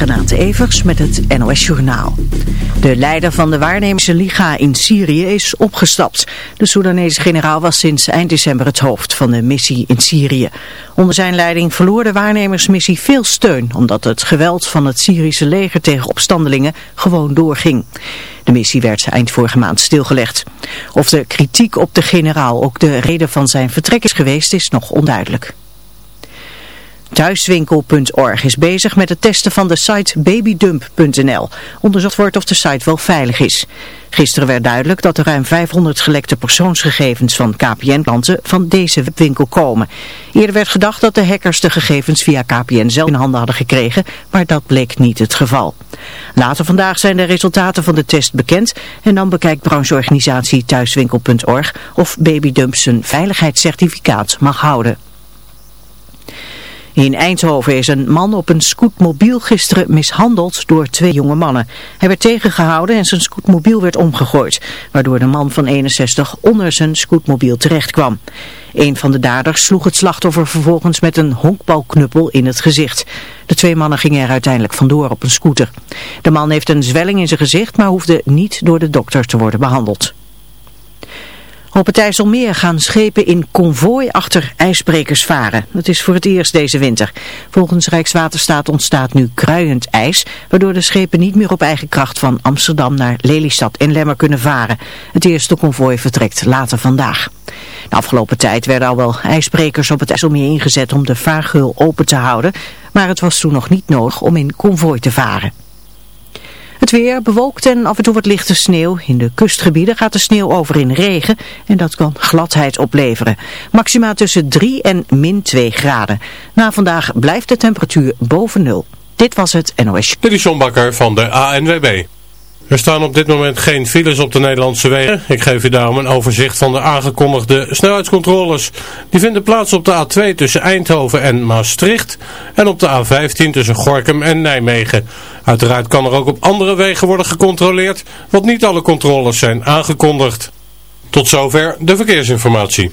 Renate Evers met het NOS Journaal. De leider van de waarnemerse Liga in Syrië is opgestapt. De Soedanese generaal was sinds eind december het hoofd van de missie in Syrië. Onder zijn leiding verloor de waarnemersmissie veel steun... omdat het geweld van het Syrische leger tegen opstandelingen gewoon doorging. De missie werd eind vorige maand stilgelegd. Of de kritiek op de generaal ook de reden van zijn vertrek is geweest is nog onduidelijk. Thuiswinkel.org is bezig met het testen van de site babydump.nl. Onderzocht wordt of de site wel veilig is. Gisteren werd duidelijk dat er ruim 500 gelekte persoonsgegevens van KPN-klanten van deze webwinkel komen. Eerder werd gedacht dat de hackers de gegevens via KPN zelf in handen hadden gekregen, maar dat bleek niet het geval. Later vandaag zijn de resultaten van de test bekend en dan bekijkt brancheorganisatie Thuiswinkel.org of Babydump zijn veiligheidscertificaat mag houden. In Eindhoven is een man op een scootmobiel gisteren mishandeld door twee jonge mannen. Hij werd tegengehouden en zijn scootmobiel werd omgegooid, waardoor de man van 61 onder zijn scootmobiel terecht kwam. Een van de daders sloeg het slachtoffer vervolgens met een honkbalknuppel in het gezicht. De twee mannen gingen er uiteindelijk vandoor op een scooter. De man heeft een zwelling in zijn gezicht, maar hoefde niet door de dokter te worden behandeld. Op het IJsselmeer gaan schepen in konvooi achter ijsbrekers varen. Dat is voor het eerst deze winter. Volgens Rijkswaterstaat ontstaat nu kruiend ijs, waardoor de schepen niet meer op eigen kracht van Amsterdam naar Lelystad en Lemmer kunnen varen. Het eerste konvooi vertrekt later vandaag. De afgelopen tijd werden al wel ijsbrekers op het IJsselmeer ingezet om de vaargeul open te houden, maar het was toen nog niet nodig om in konvooi te varen. Het weer bewolkt en af en toe wat lichte sneeuw. In de kustgebieden gaat de sneeuw over in regen en dat kan gladheid opleveren. Maxima tussen 3 en min 2 graden. Na vandaag blijft de temperatuur boven nul. Dit was het NOS. Is John van de ANWB. Er staan op dit moment geen files op de Nederlandse wegen. Ik geef u daarom een overzicht van de aangekondigde snelheidscontroles. Die vinden plaats op de A2 tussen Eindhoven en Maastricht en op de A15 tussen Gorkum en Nijmegen. Uiteraard kan er ook op andere wegen worden gecontroleerd, want niet alle controles zijn aangekondigd. Tot zover de verkeersinformatie.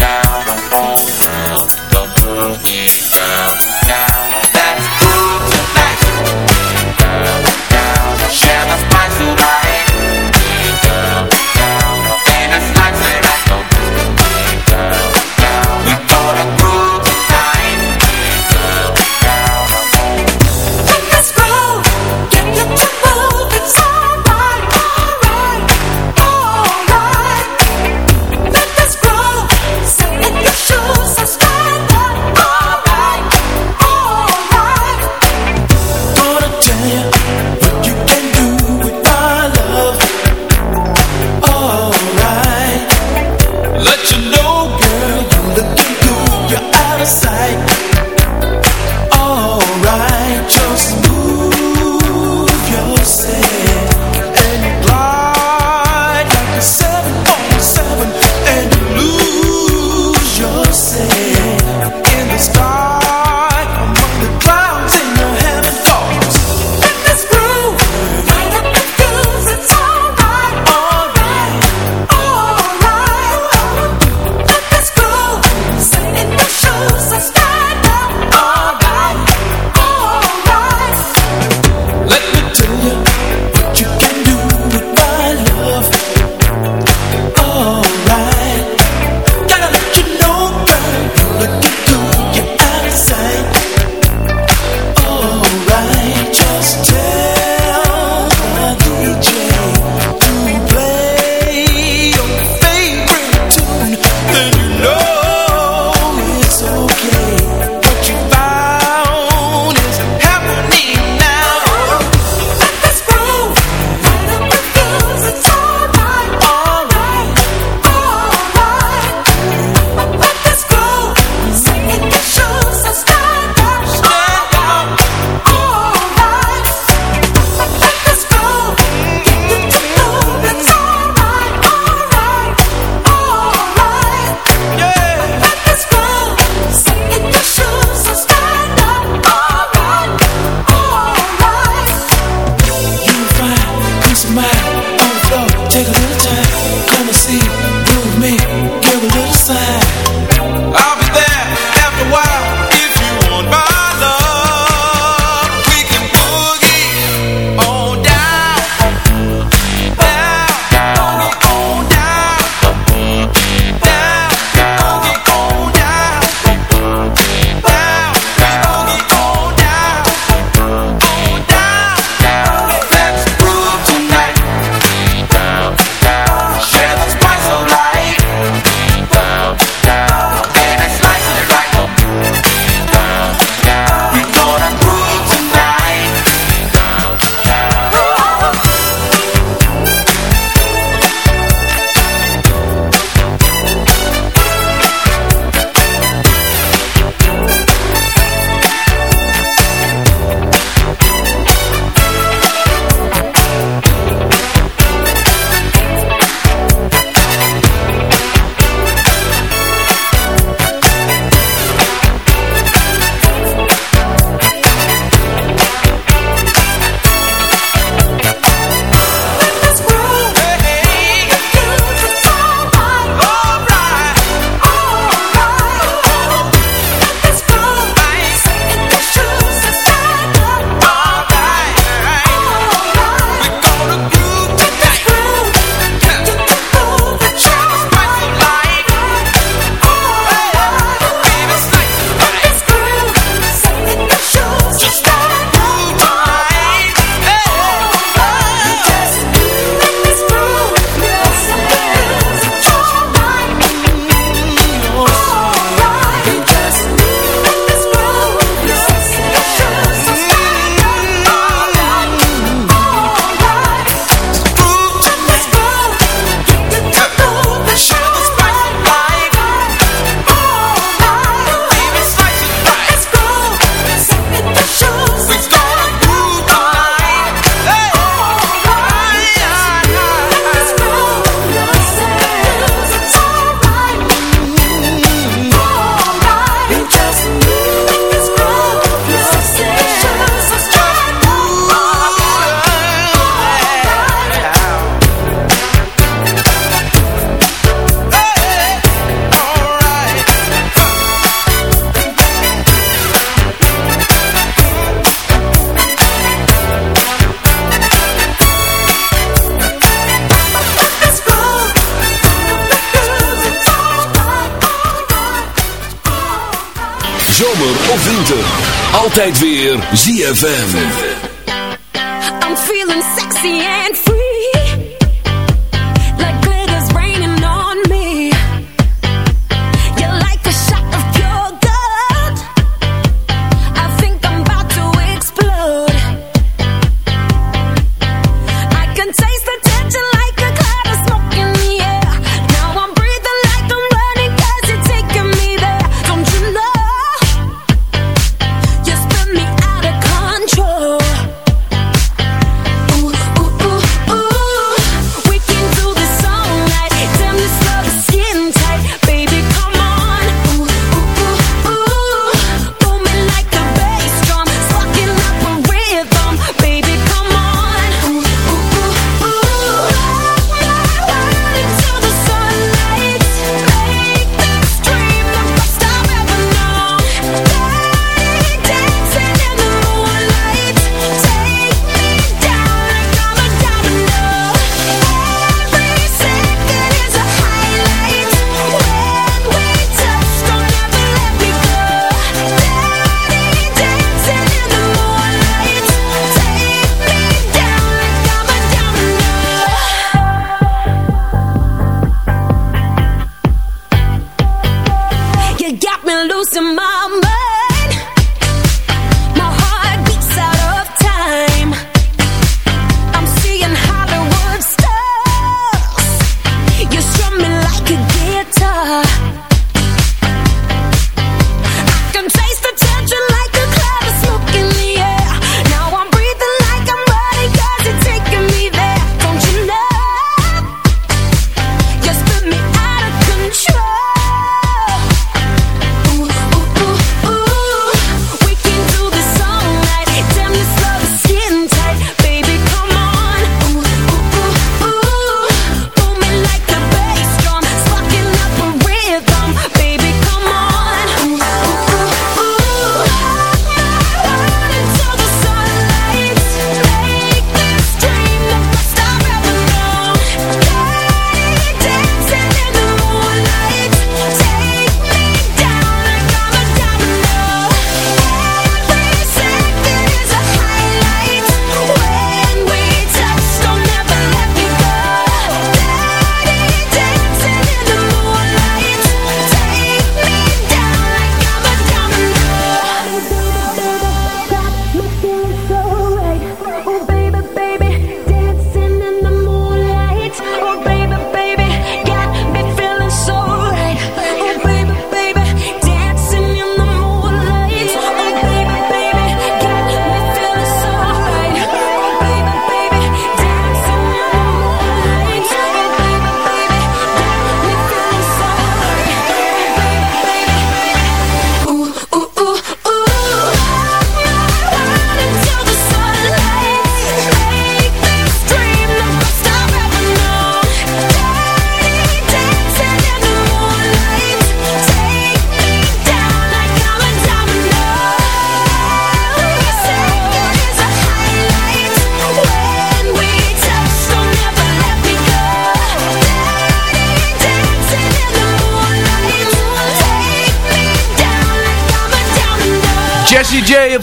ZFM.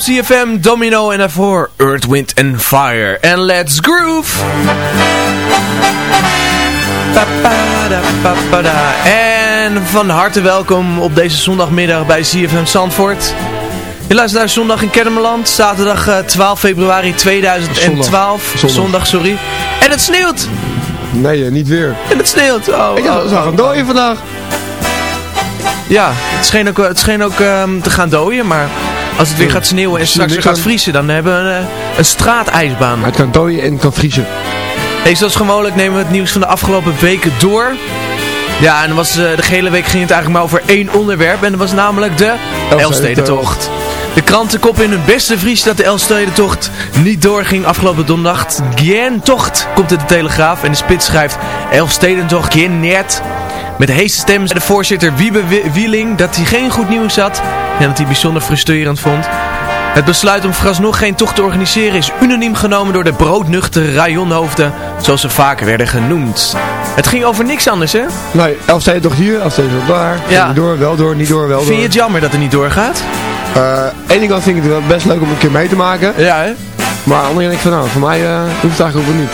CFM, Domino en daarvoor Earth, Wind and Fire. En let's groove! En van harte welkom op deze zondagmiddag bij CFM Zandvoort. Je luistert naar Zondag in Kennemerland, zaterdag 12 eh, februari 2012. Zondag, sorry. En het sneeuwt! Nee, eh, niet weer. En het sneeuwt. Oh, Ik zag oh, een dooien vandaag. Ja, het scheen ook, het scheen ook um, te gaan dooien, maar als het weer gaat sneeuwen en straks weer gaat vriezen, dan hebben we een, eh, een straatijsbaan. Het kan dooien en het kan vriezen. Hey, zoals gewoonlijk nemen we het nieuws van de afgelopen weken door. Ja, en was, uh, de hele week ging het eigenlijk maar over één onderwerp. En dat was namelijk de Elfstedentocht. De krantenkop in hun beste vries dat de Elfstedentocht niet doorging afgelopen donderdag. Geen tocht komt in de Telegraaf en de spits schrijft Elfstedentocht geen net. Met de heeste stem zei de voorzitter Wiebe Wieling dat hij geen goed nieuws had en dat hij bijzonder frustrerend vond. Het besluit om vooralsnog geen tocht te organiseren is unaniem genomen door de broodnuchtere rajonhoofden, zoals ze vaker werden genoemd. Het ging over niks anders, hè? Nee, Elfsteden toch hier, Elfsteden toch daar. Ja. Niet door, wel door, niet door, wel door. Vind je het jammer dat het niet doorgaat? Eh, Eén ding vind ik het wel best leuk om een keer mee te maken. Ja, hè? Maar aan de andere kant denk ik van nou, voor mij eh, hoeft het eigenlijk ook niet.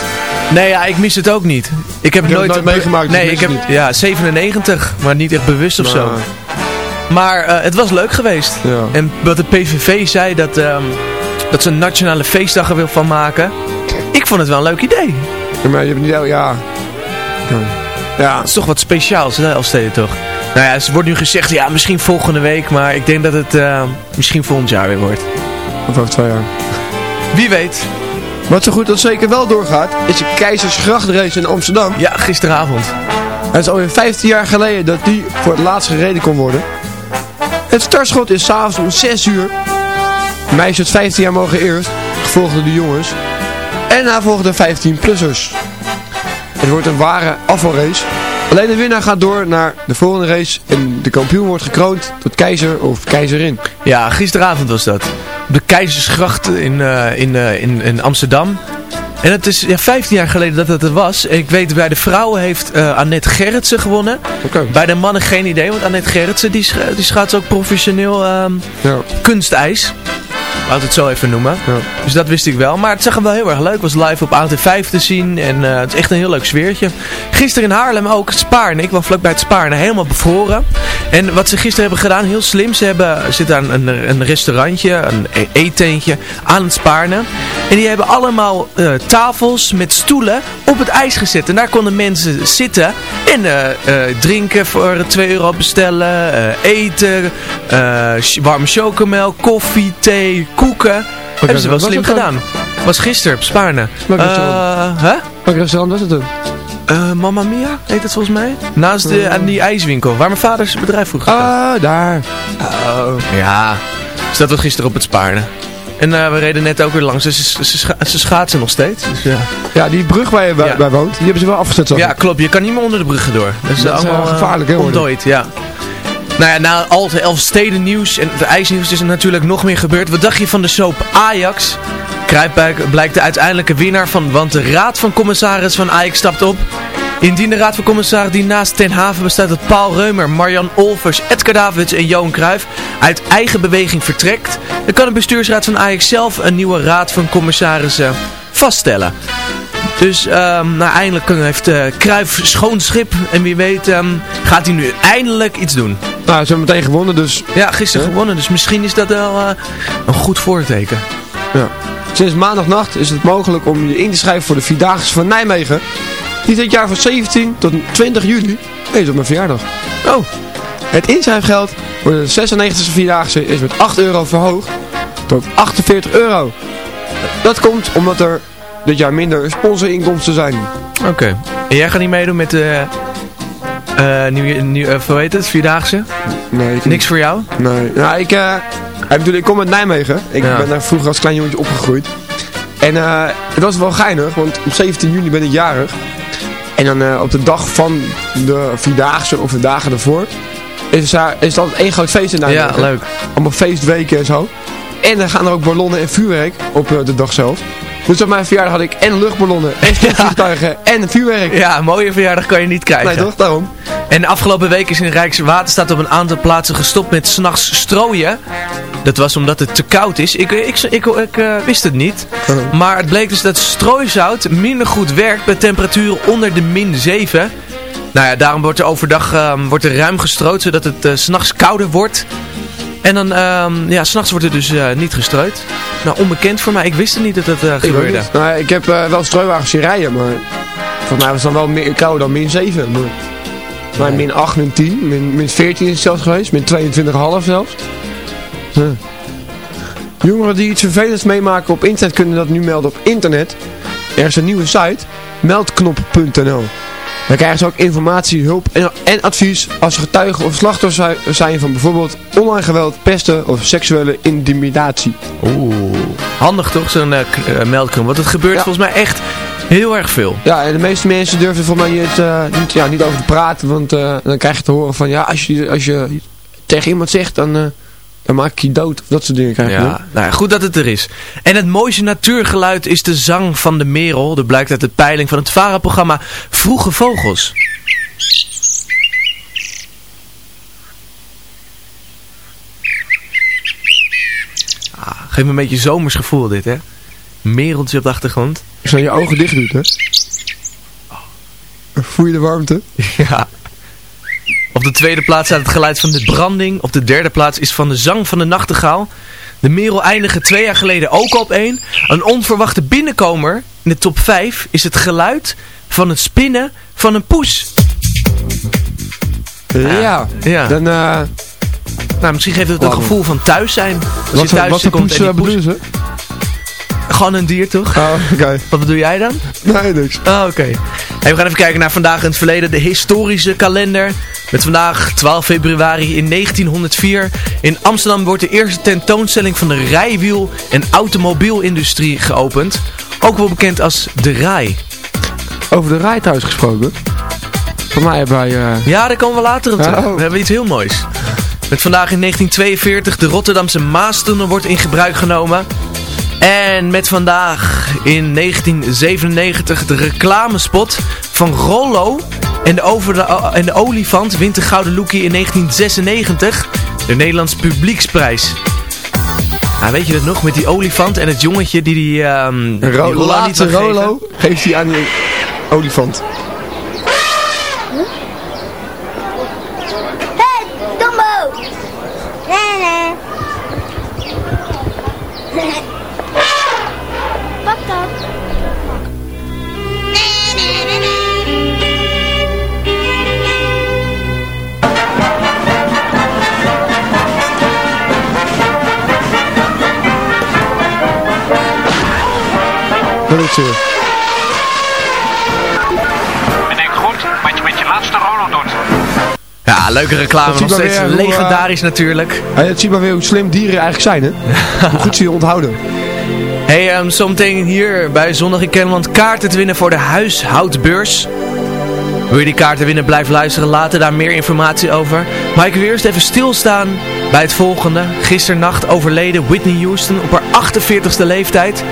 Nee, ja, ik mis het ook niet. Ik heb nooit, het nooit meegemaakt, dus Nee, ik heb niet. ja 97, maar niet echt bewust of zo. Maar, Maar eh, het was leuk geweest. Ja. En wat de PVV zei dat, ehm, dat ze een nationale feestdag er wil van maken. Ik vond het wel een leuk idee. ja, maar je hebt niet, ja. Ja. ja. Het is toch wat speciaals, hè, Elfsteden toch? Nou ja, er wordt nu gezegd, ja, misschien volgende week, maar ik denk dat het eh, misschien volgend jaar weer wordt. Of over twee jaar. Wie weet. Wat zo goed dat zeker wel doorgaat, is de Keizersgrachtrace in Amsterdam. Ja, gisteravond. Het is alweer 15 jaar geleden dat die voor het laatst gereden kon worden. Het startschot is s'avonds om 6 uur. De meisjes uit 15 jaar mogen eerst, gevolgd door de jongens. En daarna volgen de 15-plussers. Het wordt een ware afvalrace. Alleen de winnaar gaat door naar de volgende race en de kampioen wordt gekroond tot keizer of keizerin. Ja, gisteravond was dat. Op de Keizersgracht in, eh, in, eh, in, in Amsterdam. En het is ja, 15 jaar geleden dat het er was. Ik weet, bij de vrouwen heeft eh Annette Gerritsen gewonnen. Oké. Bij de mannen geen idee, want Annette Gerritsen die, sch die schaats ook professioneel ehm, Ja. kunstijs. Laat het zo even noemen. Ja. Dus dat wist ik wel. Maar het zag er wel heel erg leuk. Het was live op AT5 te zien. En eh, het is echt een heel leuk sfeertje. Gisteren in Haarlem ook het Spaarne. Ik was vlakbij het Spaarne. Helemaal bevroren. En wat ze gisteren hebben gedaan, heel slim. Ze hebben, zitten aan een, een restaurantje, een e- eetentje aan het Spaarne. En die hebben allemaal eh, tafels met stoelen op het ijs gezet. En daar konden mensen zitten en eh, drinken voor 2 euro bestellen. eten, warme chocomel, koffie, thee, koeken. hebben ze wel slim gedaan. Was gisteren op Spaarne. Welk Eh, restaurant? hè? Welk restaurant was het dan? Eh, Mamma Mia heet het volgens mij. Naast de, aan die ijswinkel, waar mijn vader zijn bedrijf vroeger had. Ah, daar. Ja, dus dat was gisteren op het Spaarne. En eh, we reden net ook weer langs, dus ze, ze, scha- ze schaatsen nog steeds. Dus, ja. Ja, die brug waar je bij, Ja. bij woont, die hebben ze wel afgezet. ja, klopt. Je kan niet meer onder de bruggen door. Dat is, Dat is, eh, allemaal eh, gevaarlijk, hè, ontdooid, ja. Nou ja, na al het Elfsteden nieuws en het ijsnieuws is er natuurlijk nog meer gebeurd. Wat dacht je van de soap Ajax? Kruipbuik blijkt de uiteindelijke winnaar van, want de raad van commissaris van Ajax stapt op. Indien de raad van commissaris die naast Ten Haven bestaat uit Paul Reumer, Marjan Olvers, Edgar Davids en Johan Cruijff uit eigen beweging vertrekt, dan kan de bestuursraad van Ajax zelf een nieuwe raad van commissarissen vaststellen. Dus ehm, nou, eindelijk heeft uh, Cruijff schoon schip en wie weet ehm, gaat hij nu eindelijk iets doen. Nou, ze hebben meteen gewonnen, dus Ja, gisteren gewonnen, dus misschien is dat wel eh, een goed voorteken. ja. Sinds maandagnacht is het mogelijk om je in te schrijven voor de Vierdaagse van Nijmegen. Die dit jaar van 17 tot 20 juli. Nee, is op mijn verjaardag. Oh, Het inschrijfgeld voor de 96e Vierdaagse is met 8 euro verhoogd tot 48 euro. Dat komt omdat er dit jaar minder sponsorinkomsten zijn. oké. En jij gaat niet meedoen met de... eh nieuw, nieuw, eh, hoe heet het? Vierdaagse? Nee, ik, Niks voor jou? Nee. Nou, ik, eh, ik, bedoel, ik kom uit Nijmegen. Ik Ja. ben daar vroeger als klein jongetje opgegroeid. En eh, het was wel geinig, want op 17 juli ben ik jarig. En dan eh, op de dag van de Vierdaagse of de dagen ervoor... Is, daar, is altijd één groot feest in Ja, Nijmegen. leuk. Allemaal feestweken en zo. En dan gaan er ook ballonnen en vuurwerk op eh, de dag zelf. Dus op mijn verjaardag had ik en luchtballonnen en vliegtuigen en vuurwerk. Ja, een mooie verjaardag kan je niet krijgen. Nee toch, daarom. En de afgelopen week is in Rijkswaterstaat op een aantal plaatsen gestopt met s'nachts strooien. Dat was omdat het te koud is. Ik, ik, ik, ik, eh, wist het niet. Maar het bleek dus dat strooizout minder goed werkt bij temperaturen onder de min 7. Nou ja, daarom wordt er overdag ehm, wordt er ruim gestrooid, zodat het eh, s s'nachts kouder wordt. En dan, ehm ja, s'nachts wordt er dus eh, niet gestrooid. Nou, onbekend voor mij. Ik wist het niet dat dat eh, Ik, gebeurde. niet. Nou, ik heb eh, wel strooiwagens zien rijden, maar volgens mij was het dan wel meer kouder dan min 7. Maar, maar min 8, min 10, min, min 14 is het zelfs geweest, min 22,5 zelfs. Huh. Jongeren die iets vervelends meemaken op internet kunnen dat nu melden op internet. Er is een nieuwe site, meldknop.nl. Daar krijgen ze ook informatie, hulp en, en advies als ze getuige of slachtoffer zi- zijn van bijvoorbeeld online geweld, pesten of seksuele intimidatie. Oeh. Handig toch, zo'n meldknop. Want het gebeurt Ja. volgens mij echt heel erg veel. Ja, en de meeste mensen durven er volgens mij niet, eh, niet, ja, niet over te praten, want dan krijg je te horen van ja, als je, als je tegen iemand zegt, dan, dan maak ik je dood of dat soort dingen krijg je. Ja, nou ja, goed dat het er is. En het mooiste natuurgeluid is de zang van de merel. Dat blijkt uit de peiling van het VARA-programma Vroege Vogels. Ah, geeft me een beetje zomers gevoel dit, hè? Mereltje op de achtergrond. Als je je ogen dicht doet, hè. Voel je de warmte? Ja. Op de tweede plaats staat het geluid van de branding. Op de derde plaats is van de zang van de nachtegaal. De Merel eindigde twee jaar geleden ook op één. Een onverwachte binnenkomer in de top 5 is het geluid van het spinnen van een poes. Ja. Ja. Dan, eh Nou, misschien geeft het een gevoel van thuis zijn. Als wat, je thuis wat komt en eh, die poes... Gewoon een dier, toch? Oh, oké. Wat bedoel jij dan? Nee, niks. Oh, oké. Hey, we gaan even kijken naar vandaag in het verleden. De historische kalender. Met vandaag 12 februari in 1904. In Amsterdam wordt de eerste tentoonstelling van de rijwiel- en automobielindustrie geopend. Ook wel bekend als de RAI. Over de rij thuis gesproken. Voor mij hebben wij... eh, Ja, daar komen we later op terug. Oh. We hebben iets heel moois. Met vandaag in 1942 de Rotterdamse Maastunnel wordt in gebruik genomen. En met vandaag in 1997 de reclamespot van Rollo en de, over de, en de olifant wint de Gouden Lookie in 1996 de Nederlands Publieksprijs. Nou, weet je dat nog? Met die olifant en het jongetje die die, ehm die Ro Rollo niet. Rolo geeft hij aan die olifant. Hey, Dumbo! Nee, nee. Pak dat. Nee, nee, nee, nee. Dat is het. Bedenk goed wat je met je laatste Rolo doet. Ja, leuke reclame. Nog steeds weer hoe, eh, legendarisch natuurlijk. Hey, het ziet maar weer hoe slim dieren eigenlijk zijn, hè? hoe goed ze je onthouden. Hey, ehm zometeen hier bij Zondag in Kennemerland kaarten te winnen voor de huishoudbeurs. Wil je die kaarten winnen, blijf luisteren. Later daar meer informatie over. Maar ik wil eerst even stilstaan bij het volgende. Gisternacht overleden Whitney Houston op haar 48ste leeftijd.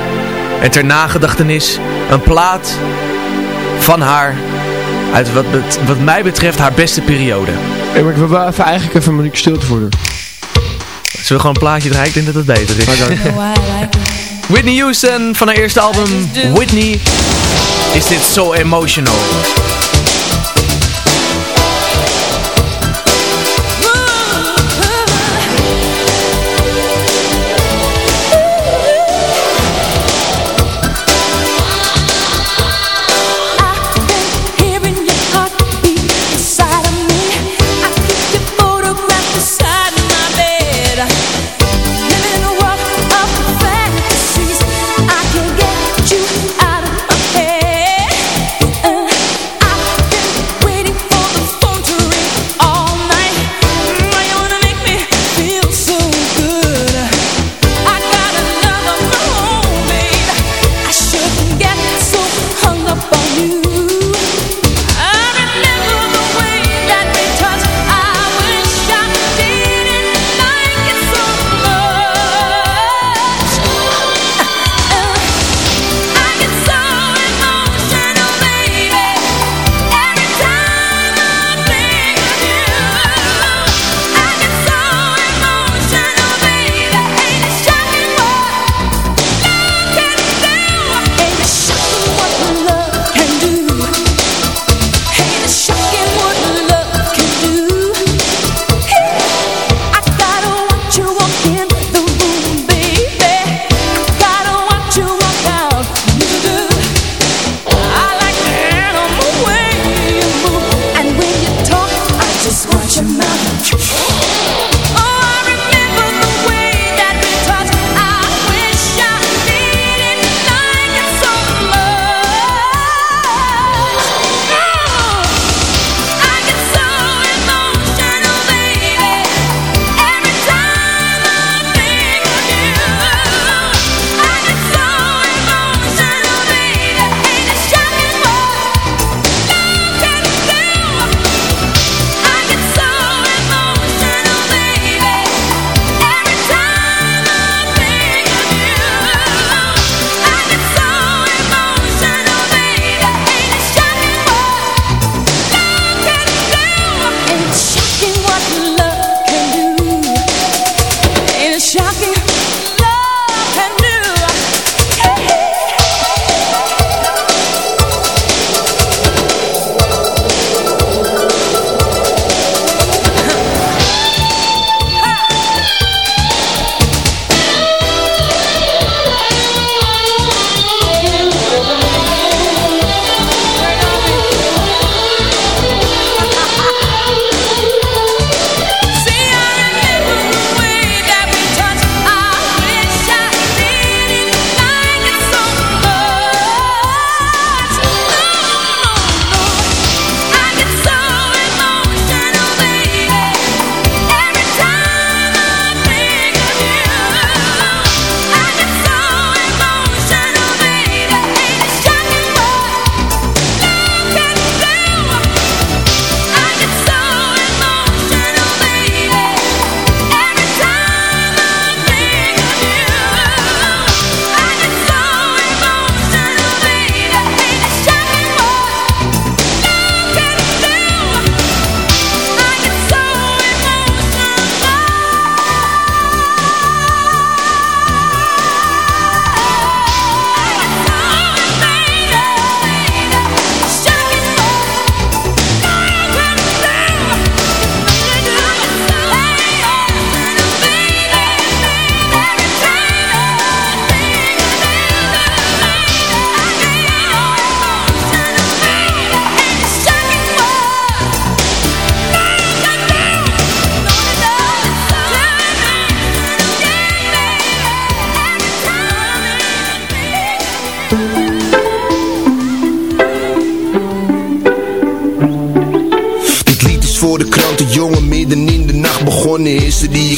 En ter nagedachtenis een plaat van haar uit wat, bet- wat mij betreft haar beste periode. Hey, maar ik wil wel even, eigenlijk even een minuut stilte voor doen. Zullen we gewoon een plaatje draaien? Ik denk dat het beter is. Whitney Houston van haar eerste album Whitney is dit so emotional.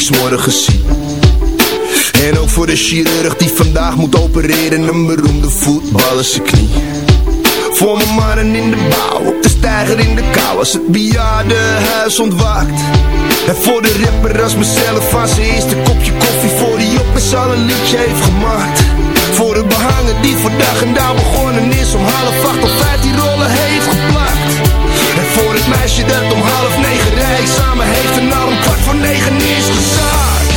Is, ik s'morgens zie. En ook voor de chirurg die vandaag moet opereren, een beroemde voetballer zijn knie. Voor mijn mannen in de bouw, op de steiger in de kou, als het bejaardenhuis ontwaakt. En voor de rapper als mezelf, van zijn eerste kopje koffie, voor die op eens al een liedje heeft gemaakt. Voor de behangen die dag en dauw begonnen is, om half acht of vijf die rollen heeft geplakt. En voor het meisje dat om half negen rijdt, samen heeft en al om kwart voor negen is gezaakt.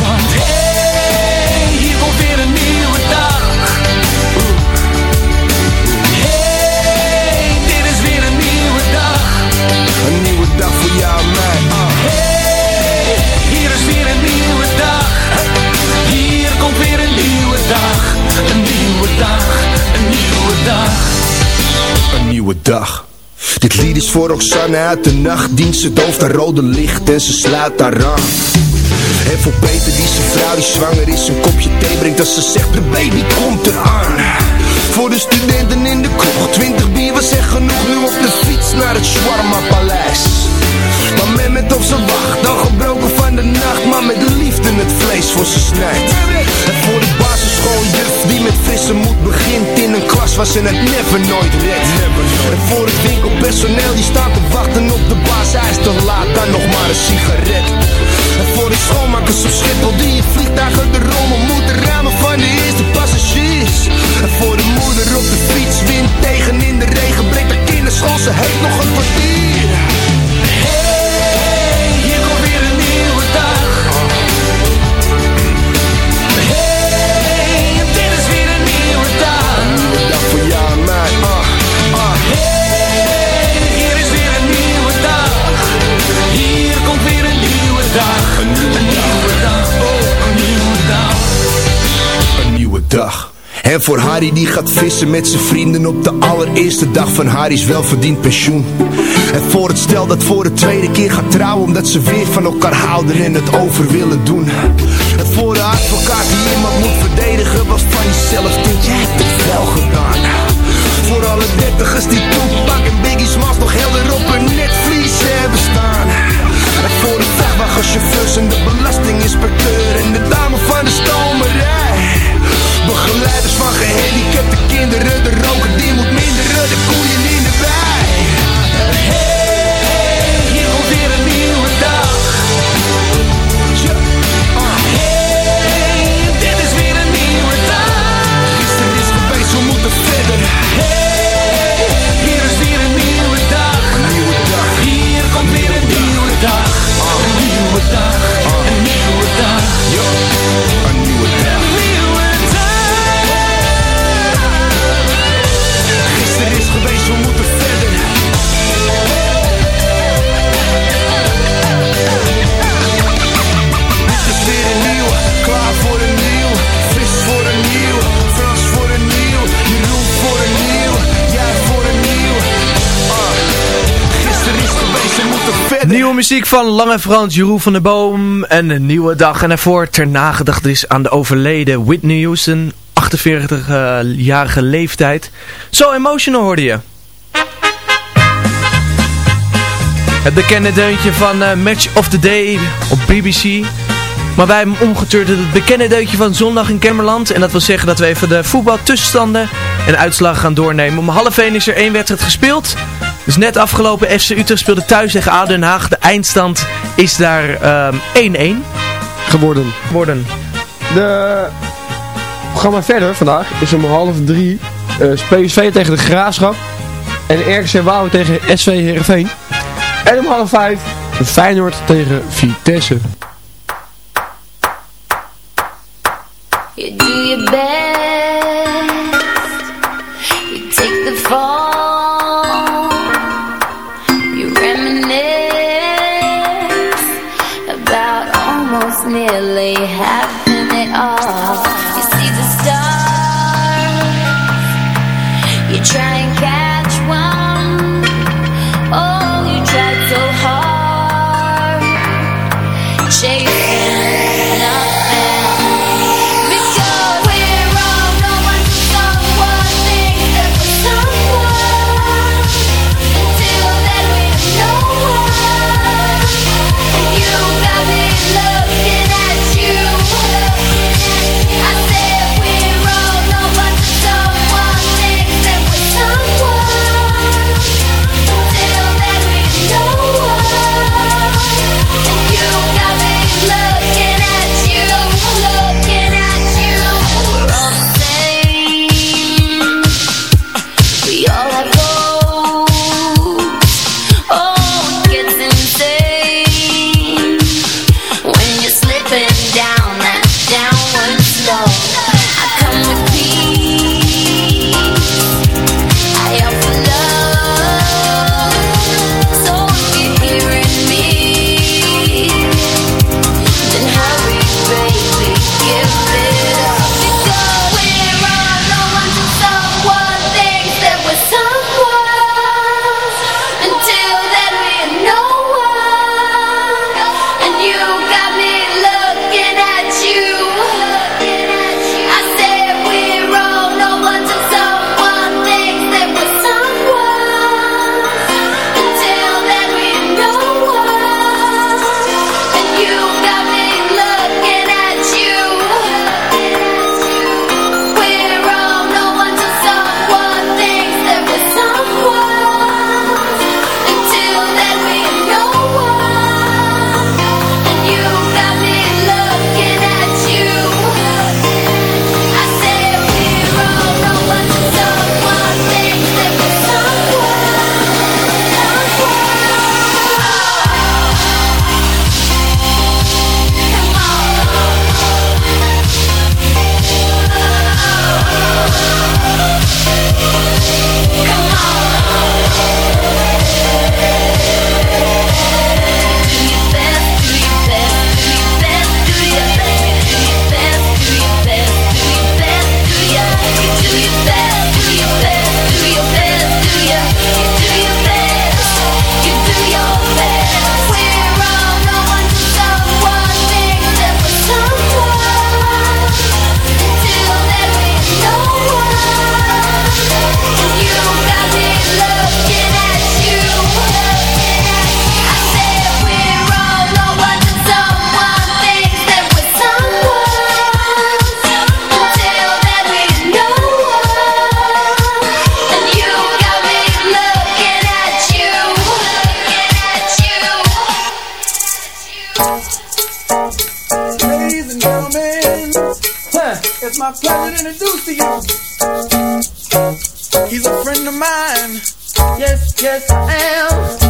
Want hey, hier komt weer een nieuwe dag. Hey, dit is weer een nieuwe dag. Een nieuwe dag voor jou en mij. Hey, hier is weer een nieuwe dag. Hier komt weer een nieuwe dag. Een nieuwe dag, een nieuwe dag. Een nieuwe dag. Dit lied is voor Roxanne uit de nachtdienst. Ze dooft haar rode licht en ze sluit haar aan. En voor Peter die zijn vrouw die zwanger is een kopje thee brengt als ze zegt de baby komt eraan. Voor de studenten in de kroeg, 20 bier was echt genoeg. Nu op de fiets naar het Shawarma Paleis. Maar men met op zijn wacht, dan gebroken van de nacht. Maar met liefde het vlees voor ze snijdt. En voor de die met frisse moed begint in een klas waar ze het never nooit redt. En voor het winkelpersoneel die staat te wachten op de baas. Hij is te laat, dan nog maar een sigaret. En voor de schoonmakers op Schiphol die in vliegtuigen de rommel moeten ruimen van de eerste passagiers. En voor de moeder op de fiets, wind tegen in de regen, breekt de kinderschool, ze heeft nog een kwartier. En voor Harry die gaat vissen met zijn vrienden op de allereerste dag van Harry's welverdiend pensioen. En voor het stel dat voor de tweede keer gaat trouwen omdat ze weer van elkaar houden en het over willen doen. En voor de advocaat die iemand moet verdedigen waarvan je zelf denkt, jij hebt het wel gedaan. Voor alle dertigers die Tupac en Biggie Smalls nog helder op hun netvlies hebben staan. En voor de vrachtwagenchauffeurs en de belastinginspecteur en de dame van de stomerij. Begeleiders van gehandicapte kinderen, de roker die moet minderen, de koeien in de wei. Nieuwe muziek van Lange Frans, Jeroen van der Boom en een nieuwe dag. En ervoor ter nagedachtenis aan de overleden Whitney Houston, 48-jarige leeftijd. Zo emotional hoorde je. Het bekende deuntje van eh, Match of the Day op BBC. Maar wij hebben omgeturnd tot het bekende deuntje van zondag in Kemmerland. En dat wil zeggen dat we even de voetbaltussenstanden en uitslagen gaan doornemen. Om half 1 is er één wedstrijd gespeeld. Dus net afgelopen FC Utrecht speelde thuis tegen ADO Den Haag. De eindstand is daar ehm, 1-1 Geworden. geworden. De... Maar verder vandaag. Is om half drie. eh PSV tegen de Graafschap. En RKC Wouw tegen SV Heerenveen. En om half vijf. Feyenoord tegen Vitesse. You do your best. my pleasure to introduce to you. He's a friend of mine. Yes, yes, I am.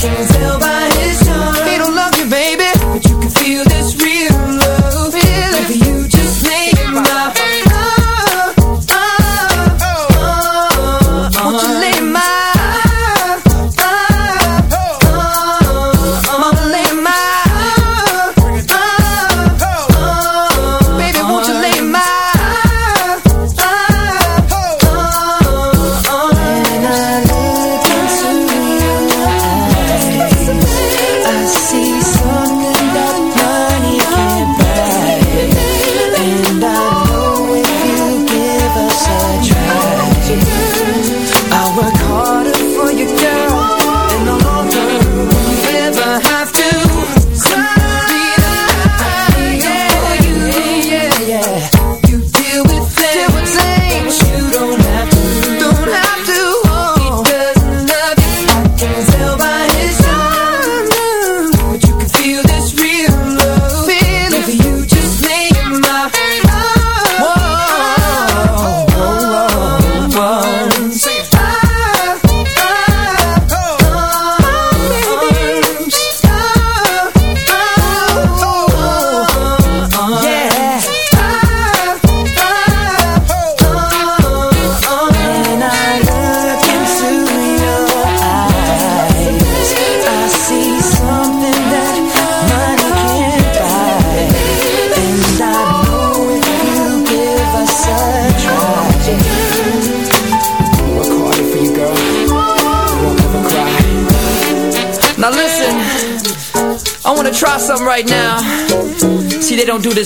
There's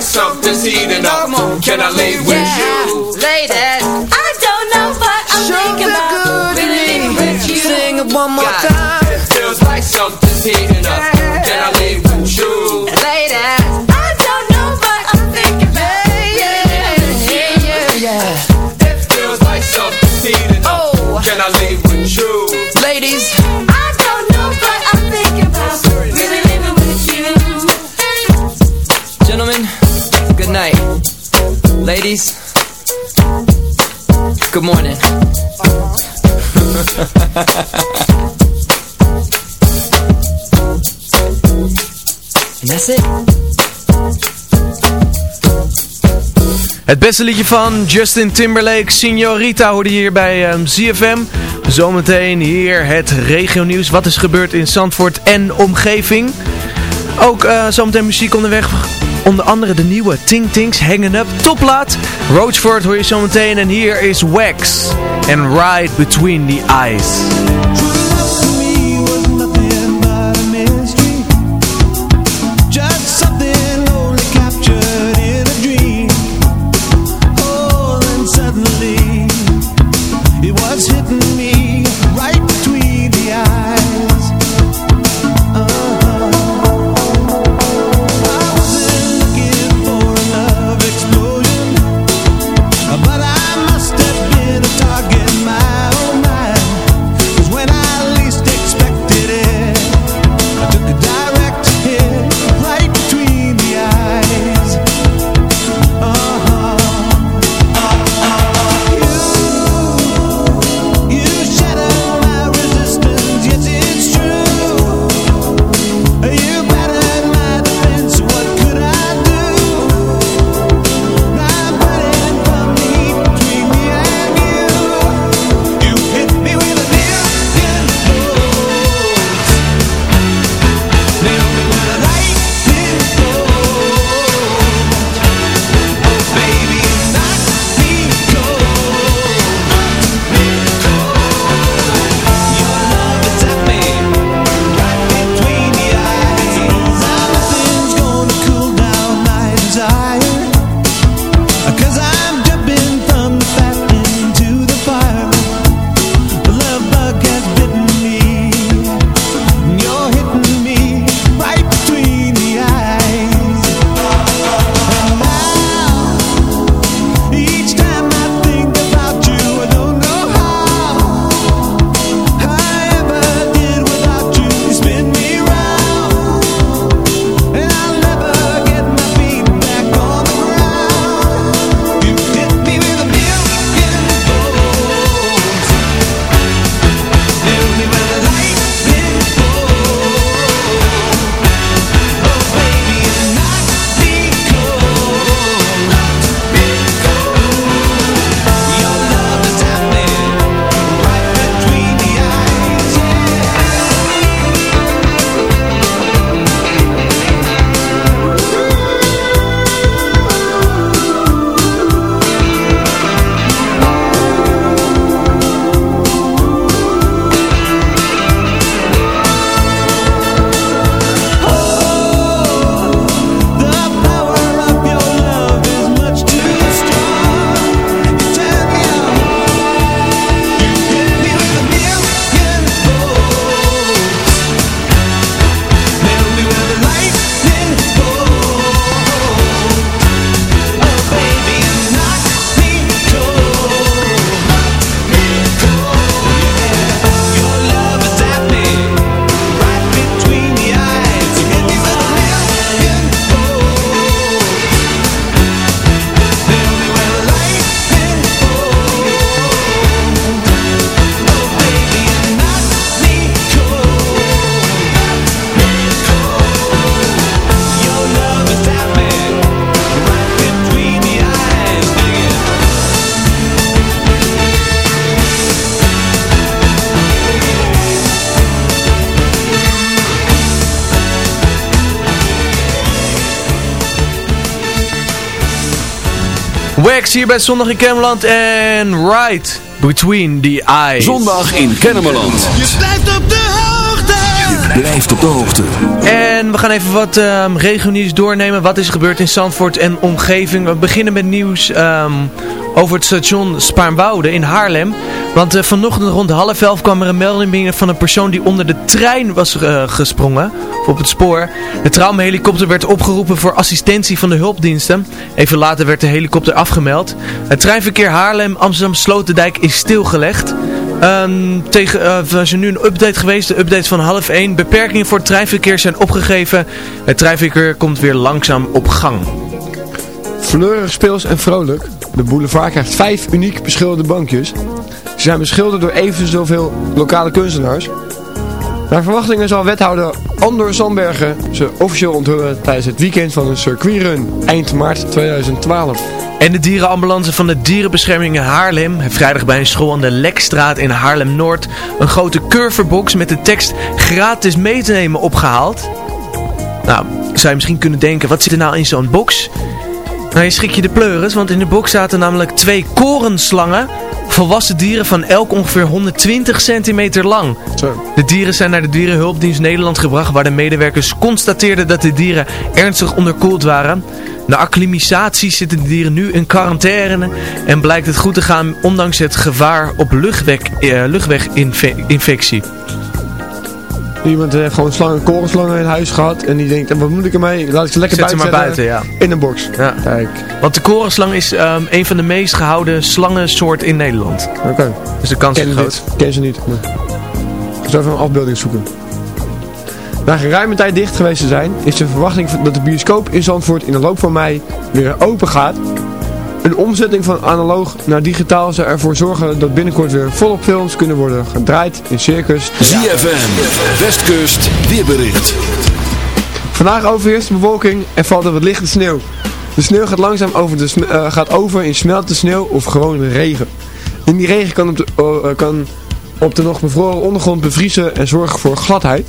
something's heating up. Can I leave with yeah. you? Ladies, I don't know, but I'm sure thinking about with you. Sing it one more time. It. Het beste liedje van Justin Timberlake, Signorita, hoorde hier bij ehm, ZFM. Zometeen hier het regionieuws. Wat is gebeurd in Zandvoort en omgeving? Ook uh, zometeen muziek onderweg. Onder andere de nieuwe Ting Tings Hanging Up toplaat. Roachford hoor je zometeen. En hier is Wax. En Ride Between the Eyes. Hier bij Zondag in Kennemerland en Right Between the Eyes. Zondag in Kennemerland. Je blijft op de hoogte. Je blijft op de hoogte. En we gaan even wat um, regionieuws doornemen. Wat is er gebeurd in Zandvoort en omgeving. We beginnen met nieuws um, over het station Spaarnwoude in Haarlem. Want uh, vanochtend rond half elf kwam er een melding binnen van een persoon die onder de trein was uh, gesprongen. Op het spoor. De traumahelikopter werd opgeroepen voor assistentie van de hulpdiensten. Even later werd de helikopter afgemeld. Het treinverkeer Haarlem-Amsterdam-Sloterdijk is stilgelegd. Um, tegen, er is nu een update geweest, de update van half 1. Beperkingen voor het treinverkeer zijn opgegeven. Het treinverkeer komt weer langzaam op gang. Fleurig, speels en vrolijk. De boulevard krijgt vijf uniek beschilderde bankjes. Ze zijn beschilderd door even zoveel lokale kunstenaars. Naar verwachtingen zal wethouder Andor Sandbergen ze officieel onthullen tijdens het weekend van een circuitrun eind maart 2012. En de dierenambulance van de dierenbescherming in Haarlem heeft vrijdag bij een school aan de Lekstraat in Haarlem-Noord een grote curverbox met de tekst gratis mee te nemen opgehaald. Nou, zou je misschien kunnen denken, wat zit er nou in zo'n box? Nou, je schrik je de pleuris, want in de box zaten namelijk twee korenslangen. Volwassen dieren van elk ongeveer 120 centimeter lang. De dieren zijn naar de Dierenhulpdienst Nederland gebracht, waar de medewerkers constateerden dat de dieren ernstig onderkoeld waren. Na acclimatisatie zitten de dieren nu in quarantaine en blijkt het goed te gaan ondanks het gevaar op luchtweg, eh, luchtweginfectie. Iemand heeft gewoon slangen, korenslangen in huis gehad en die denkt, wat moet ik ermee? Laat ik ze lekker Zet ze buiten maar buiten, ja. In een box. Ja. Kijk. Want de korenslang is ehm, een van de meest gehouden slangensoort in Nederland. Oké. Dus de kans is groot. dit? Ken ze niet. Ik zal even een afbeelding zoeken. Na geruime tijd dicht geweest te zijn, is de verwachting dat de bioscoop in Zandvoort in de loop van mei weer open gaat. Een omzetting van analoog naar digitaal zou ervoor zorgen dat binnenkort weer volop films kunnen worden gedraaid in circus. ZFM, Westkust, weerbericht. Vandaag overheerst de bewolking en valt er wat lichte sneeuw. De sneeuw gaat langzaam over, de eh, gaat over in smeltende sneeuw of gewoon regen. In die regen kan op, de, oh, eh, kan op de nog bevroren ondergrond bevriezen en zorgen voor gladheid.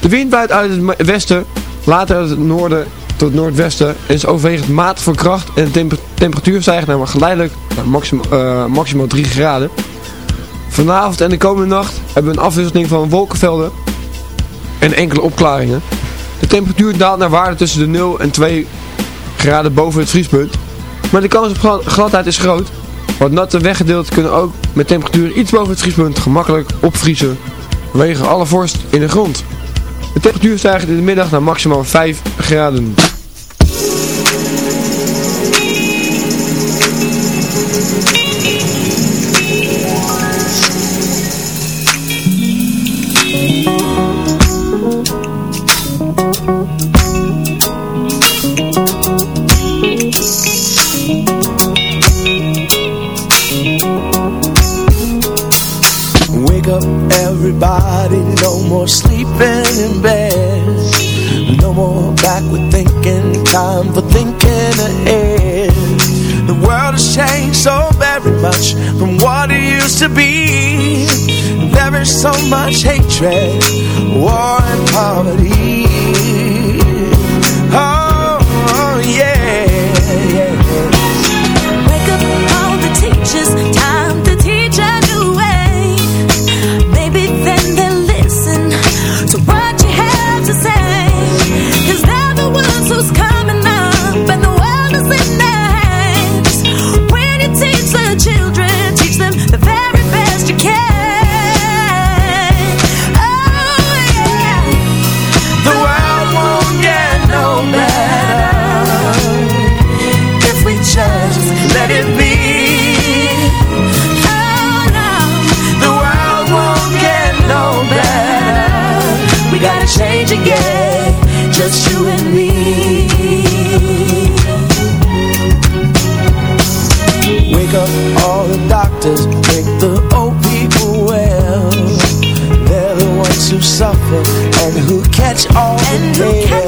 De wind waait uit het westen, later uit het noorden tot noordwesten en is overwegend matig van kracht en de temper- temperatuur stijgt naar geleidelijk naar eh, maximaal 3 graden. Vanavond en de komende nacht hebben we een afwisseling van wolkenvelden en enkele opklaringen. De temperatuur daalt naar waarde tussen de 0 en 2 graden boven het vriespunt. Maar de kans op glad- gladheid is groot. Want natte weggedeelten kunnen ook met temperatuur iets boven het vriespunt gemakkelijk opvriezen. Vanwege alle vorst in de grond. De temperatuur stijgt in de middag naar maximaal 5 graden. Just you and me. Wake up all the doctors, make the old people well. They're the ones who suffer and who catch all And the who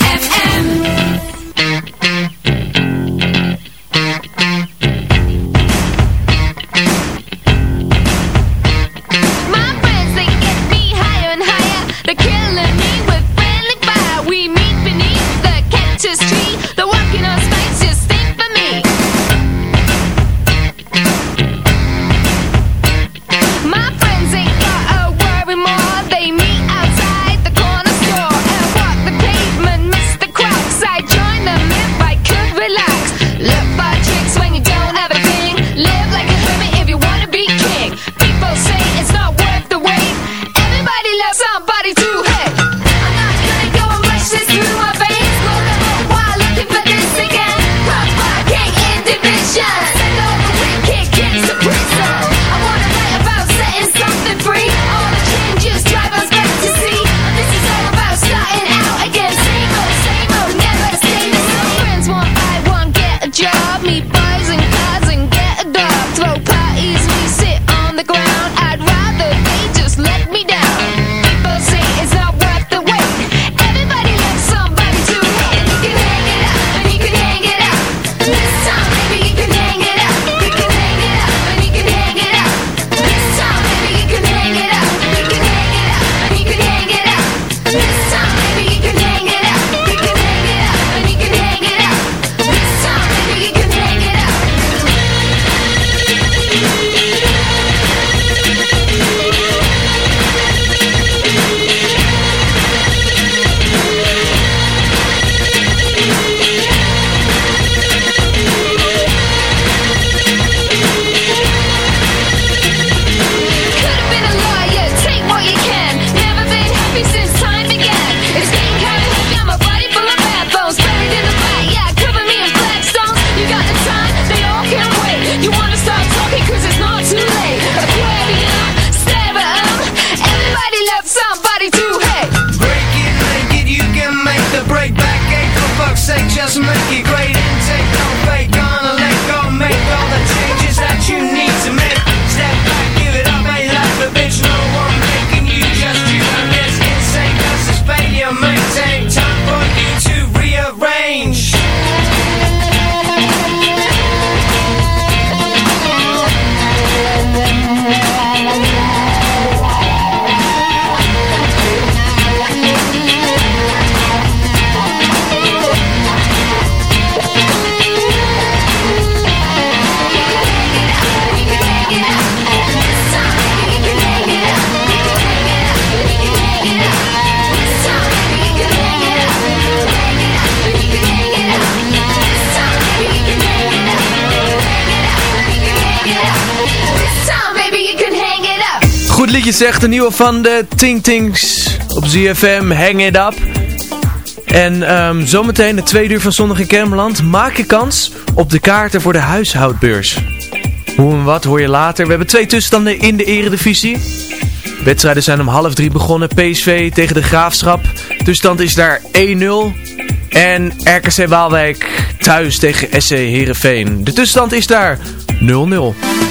zegt de nieuwe van de tingtings op ZFM. Hang it up. En ehm, zometeen de tweede uur van Zondag in Kermeland. Maak je kans op de kaarten voor de huishoudbeurs. Hoe en wat hoor je later. We hebben twee tussenstanden in de eredivisie. Wedstrijden zijn om half drie begonnen. PSV tegen de Graafschap. Tussenstand is daar 1-0. En RKC Waalwijk thuis tegen SC Heerenveen. De tussenstand is daar 0-0.